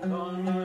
Come